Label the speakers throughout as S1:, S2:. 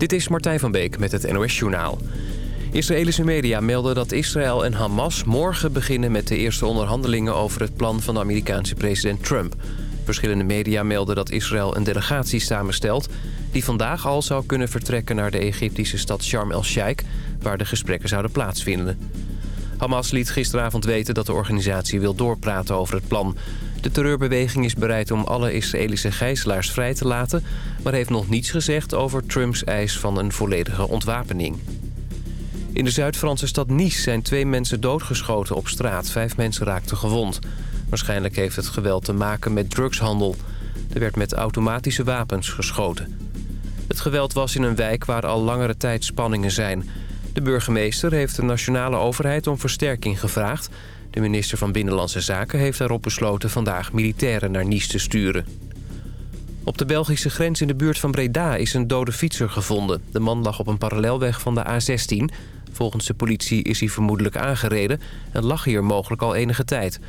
S1: Dit is Martijn van Beek met het NOS-journaal. Israëlische media melden dat Israël en Hamas morgen beginnen met de eerste onderhandelingen over het plan van de Amerikaanse president Trump. Verschillende media melden dat Israël een delegatie samenstelt... die vandaag al zou kunnen vertrekken naar de Egyptische stad Sharm el-Sheikh... waar de gesprekken zouden plaatsvinden. Hamas liet gisteravond weten dat de organisatie wil doorpraten over het plan. De terreurbeweging is bereid om alle Israëlische gijzelaars vrij te laten... maar heeft nog niets gezegd over Trumps eis van een volledige ontwapening. In de Zuid-Franse stad Nice zijn twee mensen doodgeschoten op straat. Vijf mensen raakten gewond. Waarschijnlijk heeft het geweld te maken met drugshandel. Er werd met automatische wapens geschoten. Het geweld was in een wijk waar al langere tijd spanningen zijn. De burgemeester heeft de nationale overheid om versterking gevraagd. De minister van Binnenlandse Zaken heeft daarop besloten vandaag militairen naar Nice te sturen. Op de Belgische grens in de buurt van Breda is een dode fietser gevonden. De man lag op een parallelweg van de A16. Volgens de politie is hij vermoedelijk aangereden en lag hier mogelijk al enige tijd.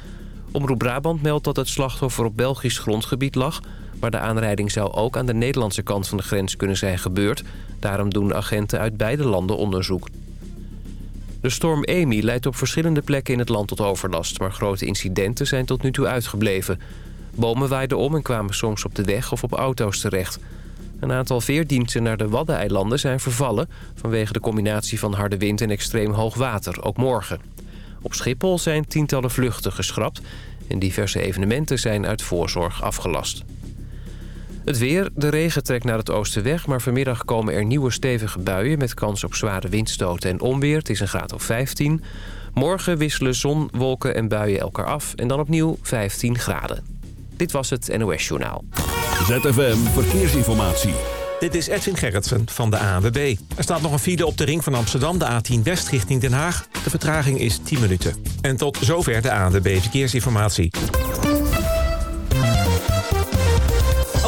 S1: Omroep Brabant meldt dat het slachtoffer op Belgisch grondgebied lag... maar de aanrijding zou ook aan de Nederlandse kant van de grens kunnen zijn gebeurd. Daarom doen agenten uit beide landen onderzoek. De storm Amy leidt op verschillende plekken in het land tot overlast... maar grote incidenten zijn tot nu toe uitgebleven. Bomen waaiden om en kwamen soms op de weg of op auto's terecht. Een aantal veerdiensten naar de Waddeneilanden zijn vervallen... vanwege de combinatie van harde wind en extreem hoog water, ook morgen. Op Schiphol zijn tientallen vluchten geschrapt... en diverse evenementen zijn uit voorzorg afgelast. Het weer. De regen trekt naar het oosten weg... maar vanmiddag komen er nieuwe stevige buien... met kans op zware windstoten en onweer. Het is een graad of 15. Morgen wisselen zon, wolken en buien elkaar af... en dan opnieuw 15 graden. Dit was het NOS Journaal.
S2: ZFM Verkeersinformatie.
S3: Dit is Edwin Gerritsen van de ANWB. Er staat nog een file op de ring van Amsterdam, de A10 West richting Den Haag. De vertraging is 10 minuten. En tot zover de ANWB Verkeersinformatie.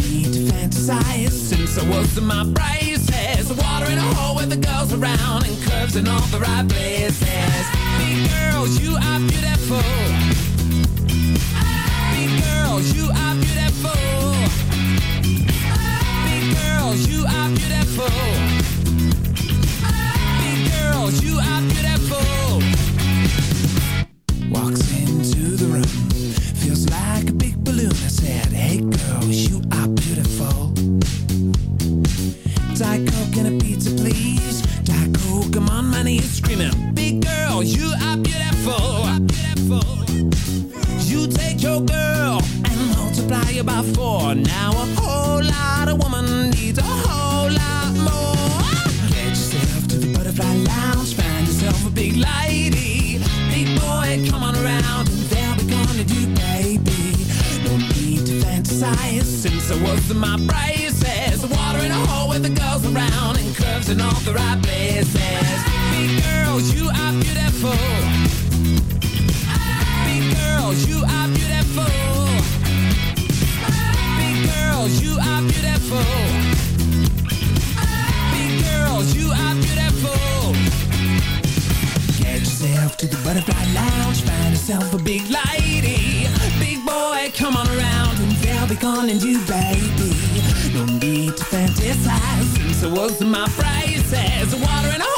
S4: Need to fantasize since I was in my braces. Water in a hole with the girls around and curves in all the right places. Big girls, you are beautiful. Big girls, you are beautiful. Big girls, you are beautiful. Big girls, you are beautiful. yourself a big lady. Big boy, come on around and they'll be calling you baby. No need to fantasize, since I was my prices Water and a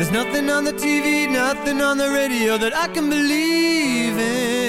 S5: There's nothing on the TV, nothing on the radio that I can believe in.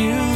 S5: you.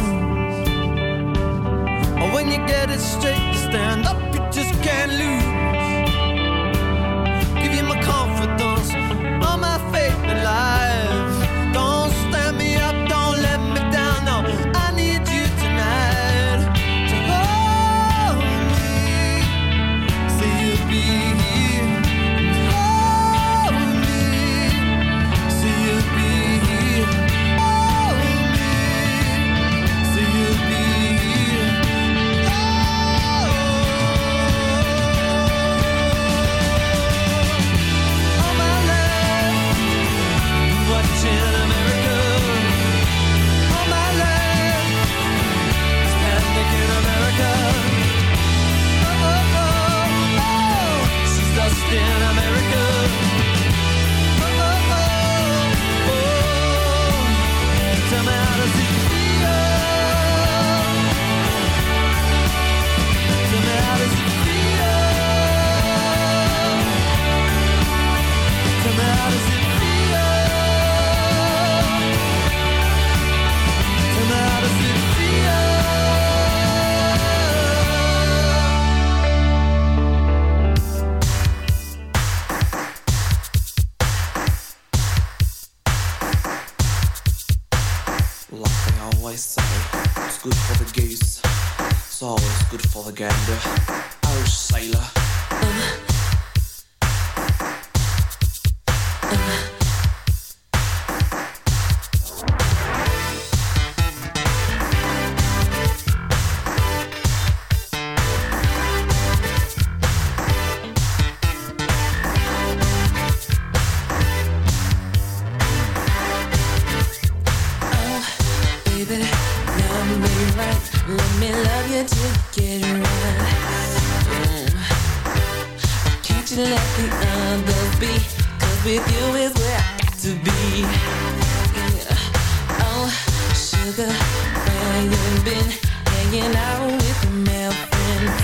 S6: Sugar, where you been? Hanging out with the male friends.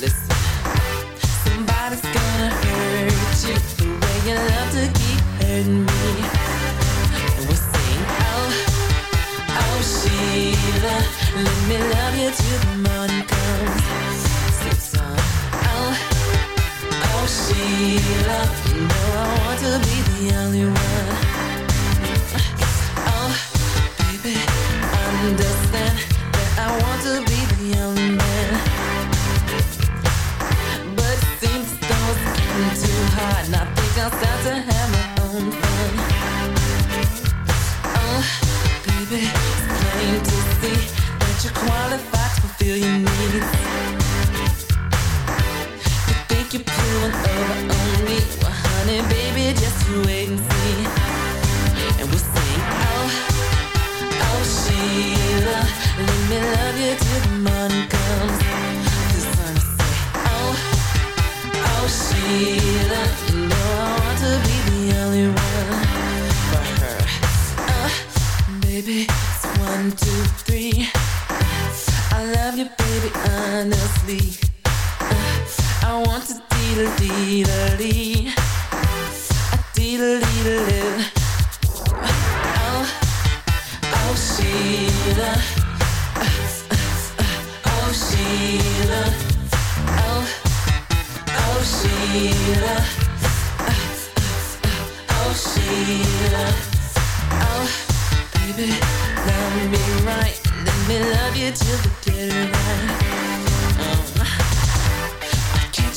S6: Listen, somebody's gonna hurt you the way you love to keep hurting me. And we'll sing, oh. Oh Sheila, let me love you till the morning comes. Sing song. Oh, oh Sheila, you know I want to be the only one.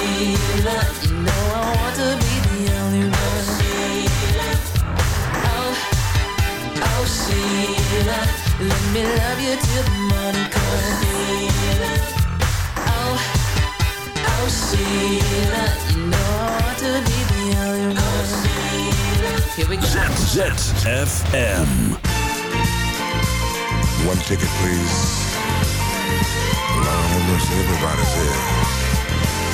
S6: Sheila, you know I want to be the only one. Oh, oh, Sheila, let me love you till the morning comes. Oh, oh, Sheila, you know I want to be the only one. Oh, here we go.
S2: ZFM.
S7: One ticket, please. Lord everybody's here.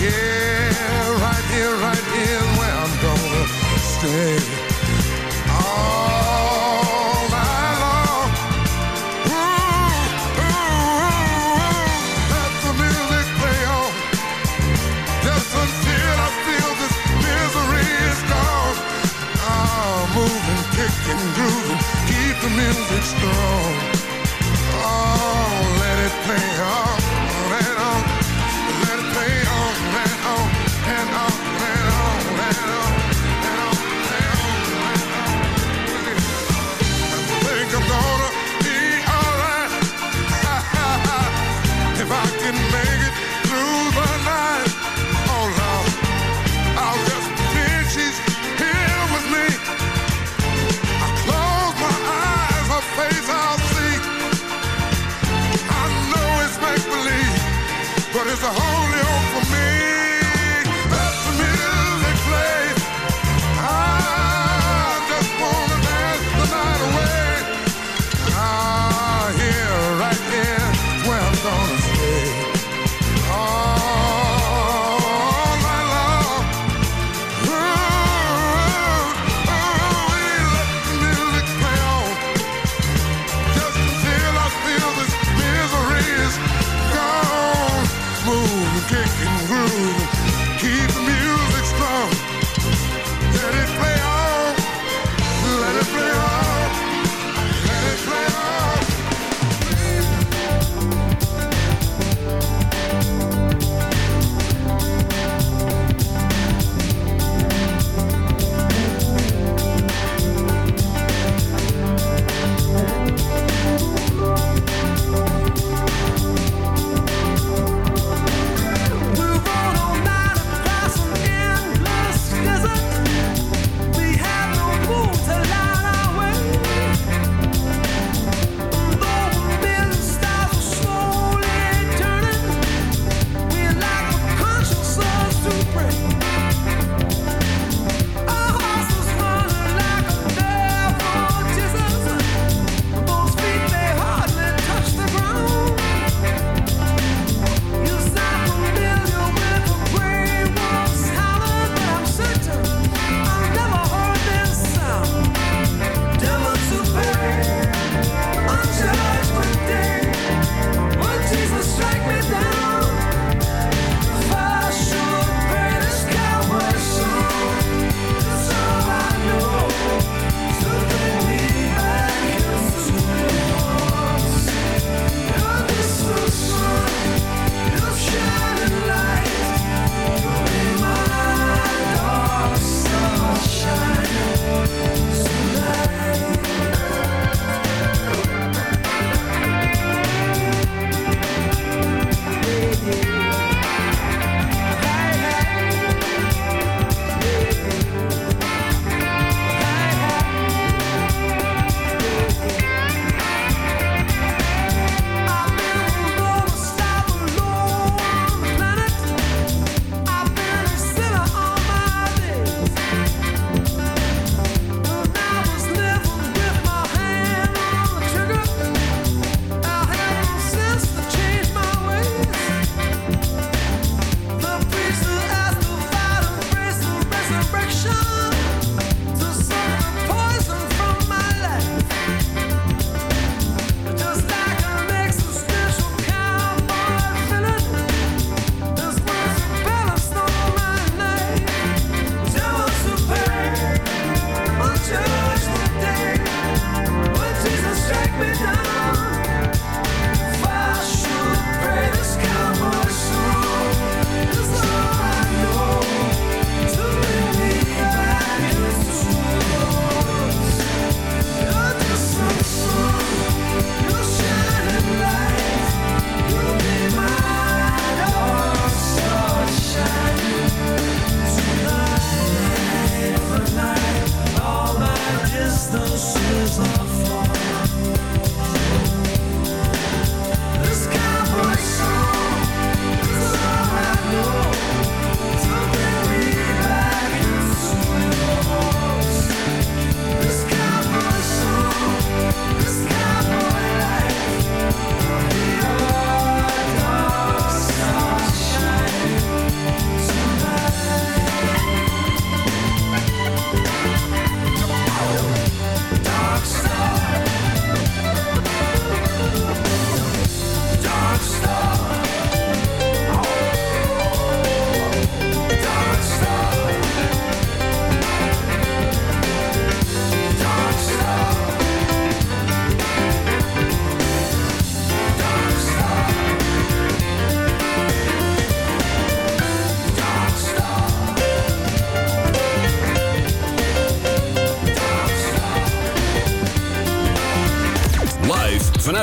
S7: Yeah, right here, right here, where I'm gonna stay. All night long. Ooh, ooh, ooh, let the music play on. Just until I feel this misery is gone. Oh, moving, kicking, grooving, keep the music strong.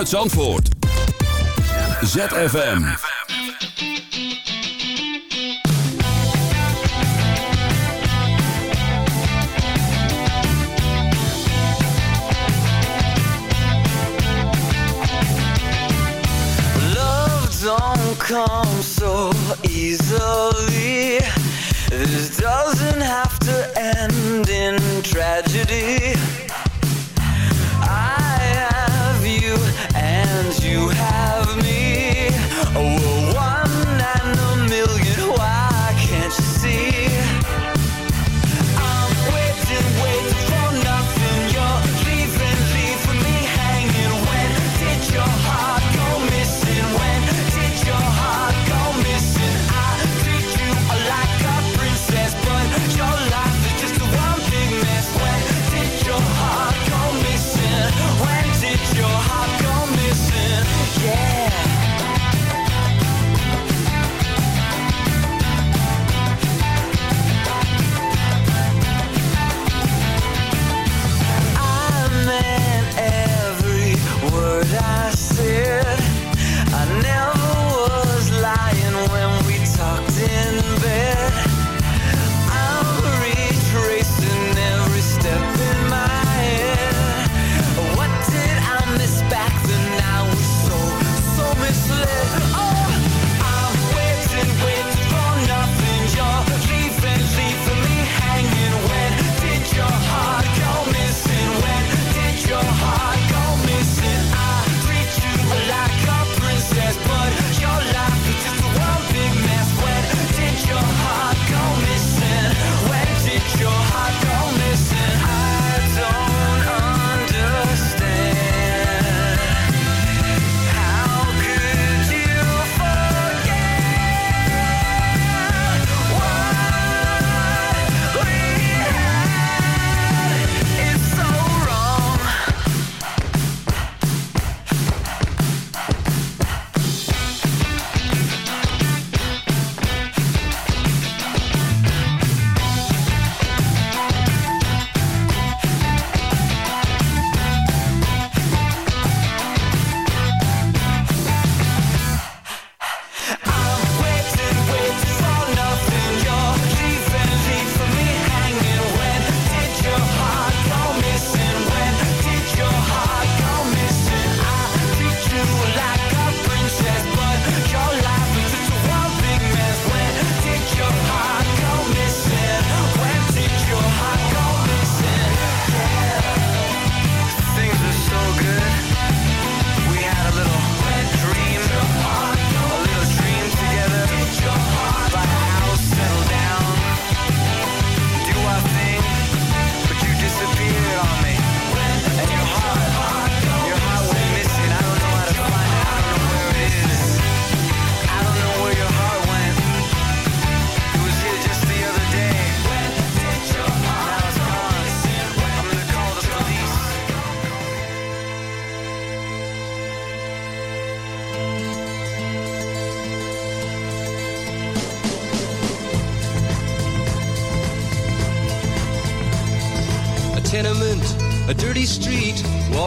S2: Zandvoort. ZFM.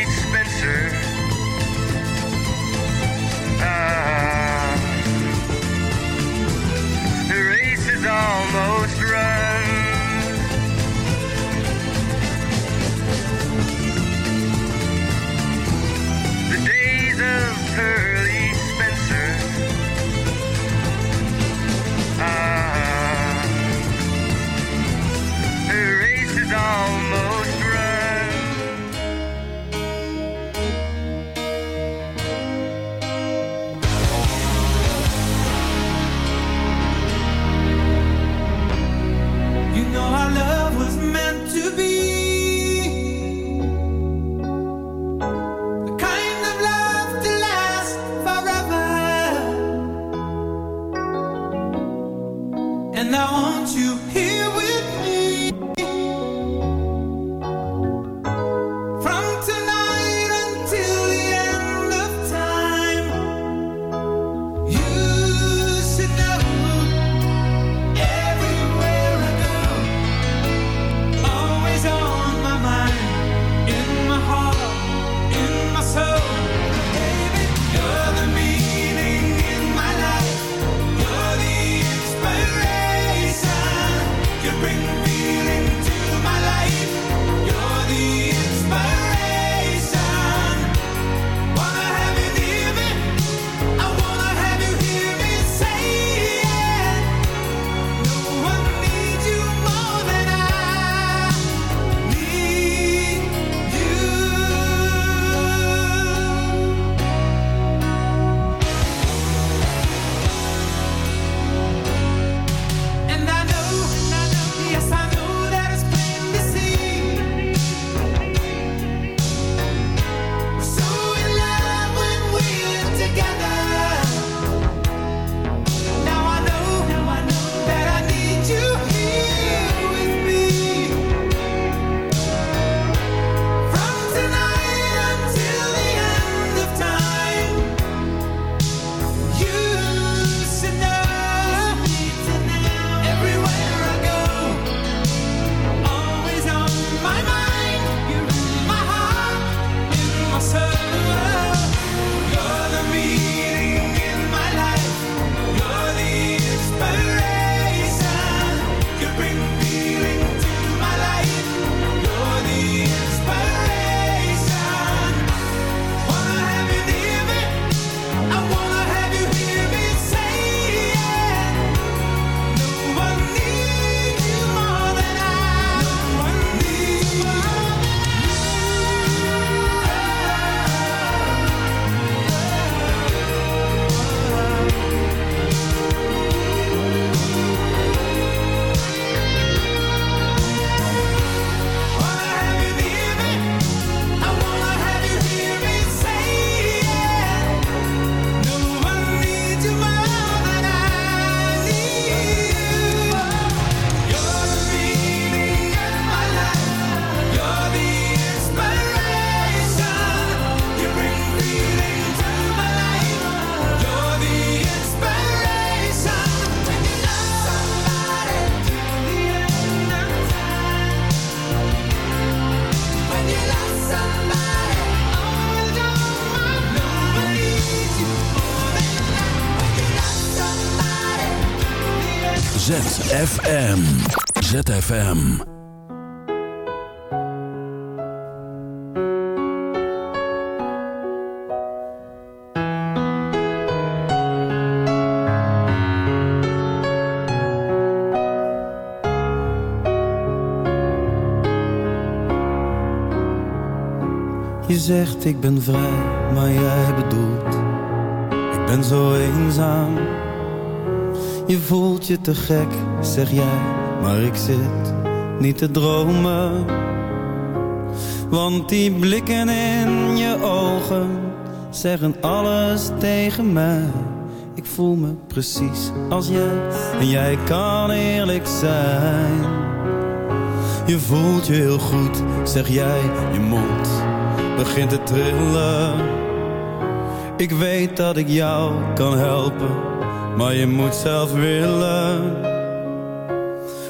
S8: Pete Spencer. Uh, the race is almost
S5: Je zegt ik ben vrij, maar jij bedoelt Ik ben zo eenzaam. Je voelt je te gek, zeg jij. Maar ik zit niet te dromen. Want die blikken in je ogen Zeggen alles tegen mij
S9: Ik voel me precies als jij. En jij kan eerlijk zijn. Je voelt je heel goed, zeg jij. Je mond begint te trillen. Ik weet dat ik jou kan helpen Maar je moet zelf willen.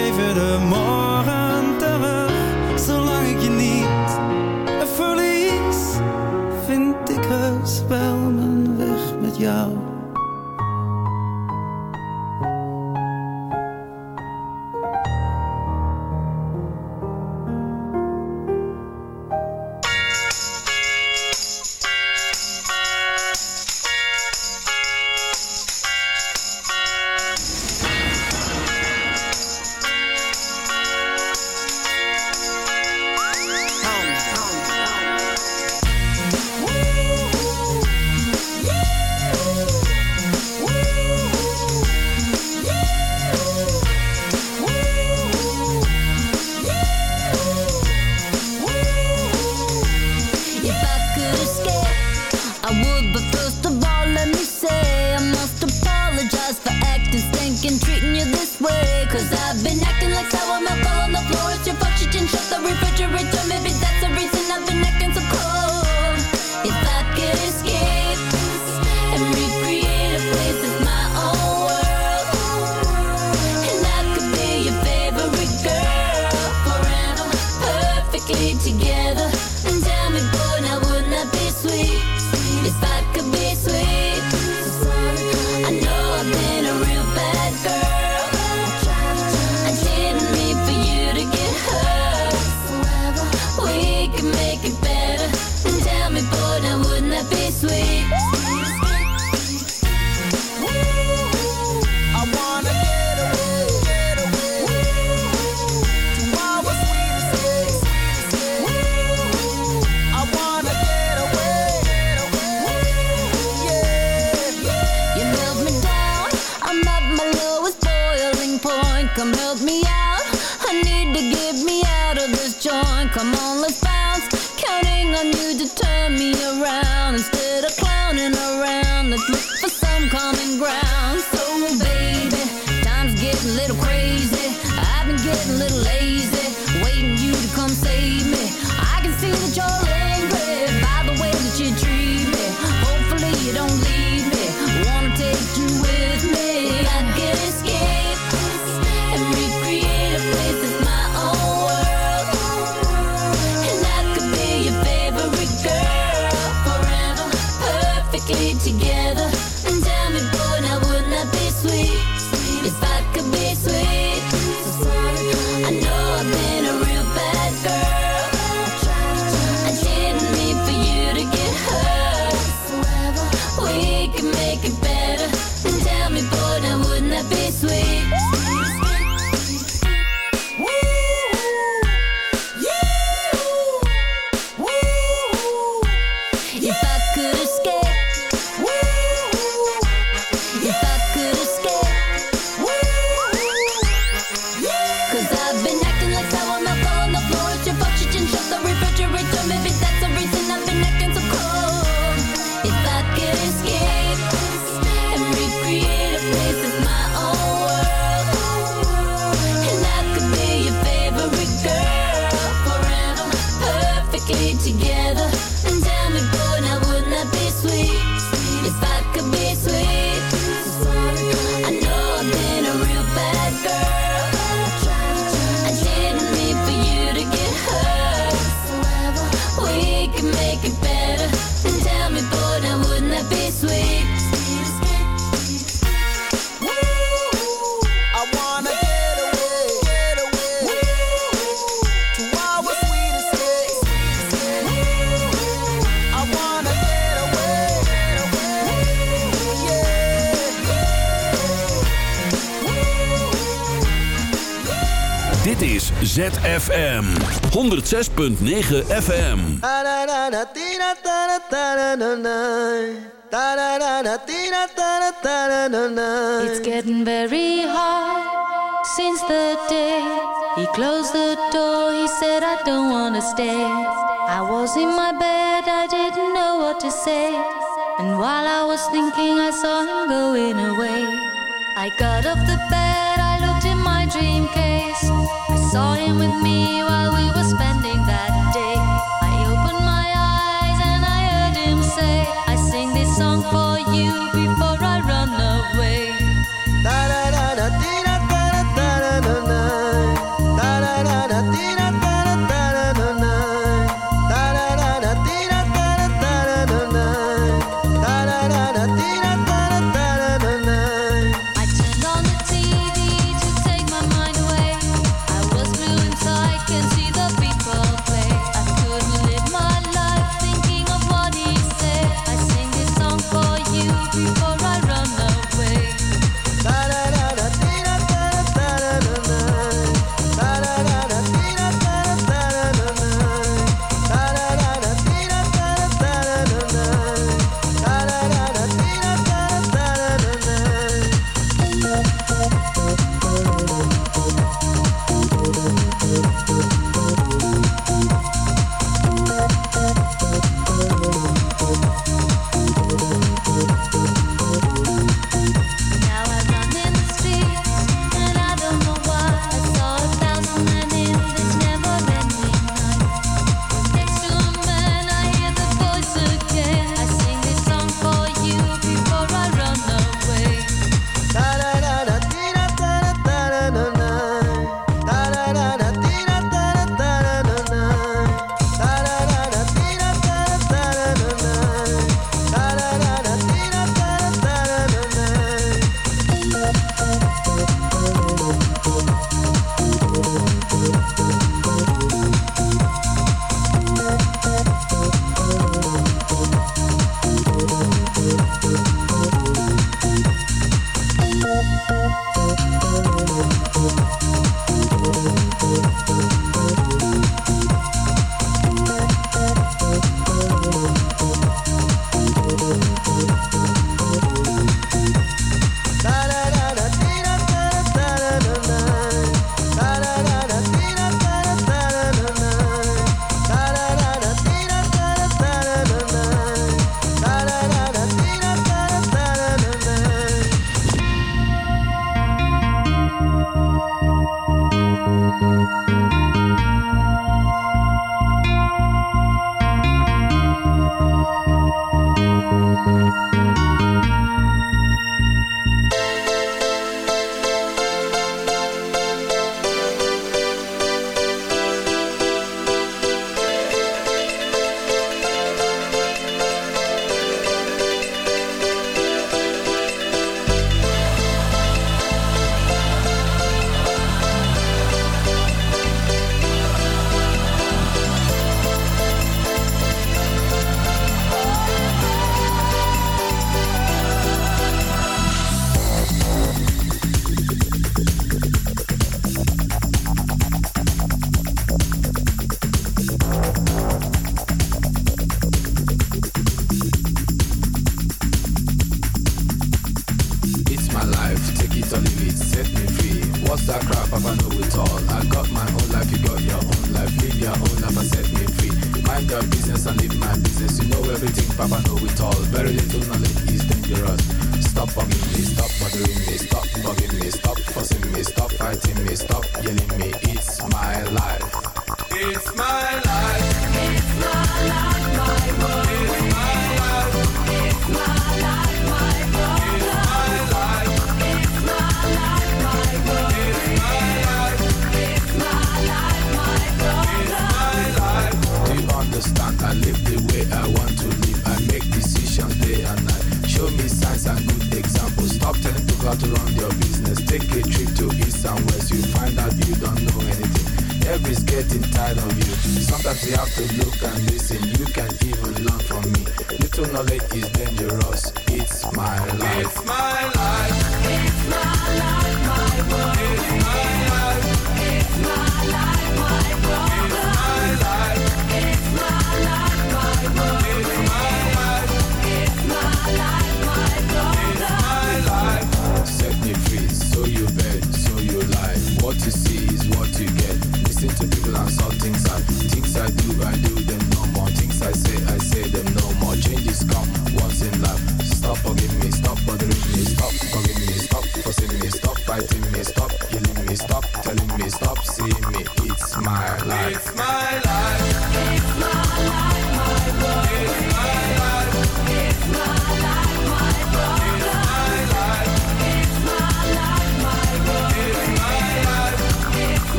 S9: Geef je de morgen terug. Zolang ik je niet verlies, vind ik heus wel mijn weg met jou.
S2: FM 106.9 FM.
S10: It's getting very hard since the day he closed the door. He said, I don't want to stay. I was in my bed, I didn't know what to say. And while I was thinking, I saw him going away. I got off the bed, I looked. dream case. I saw him with me while we were spending that day.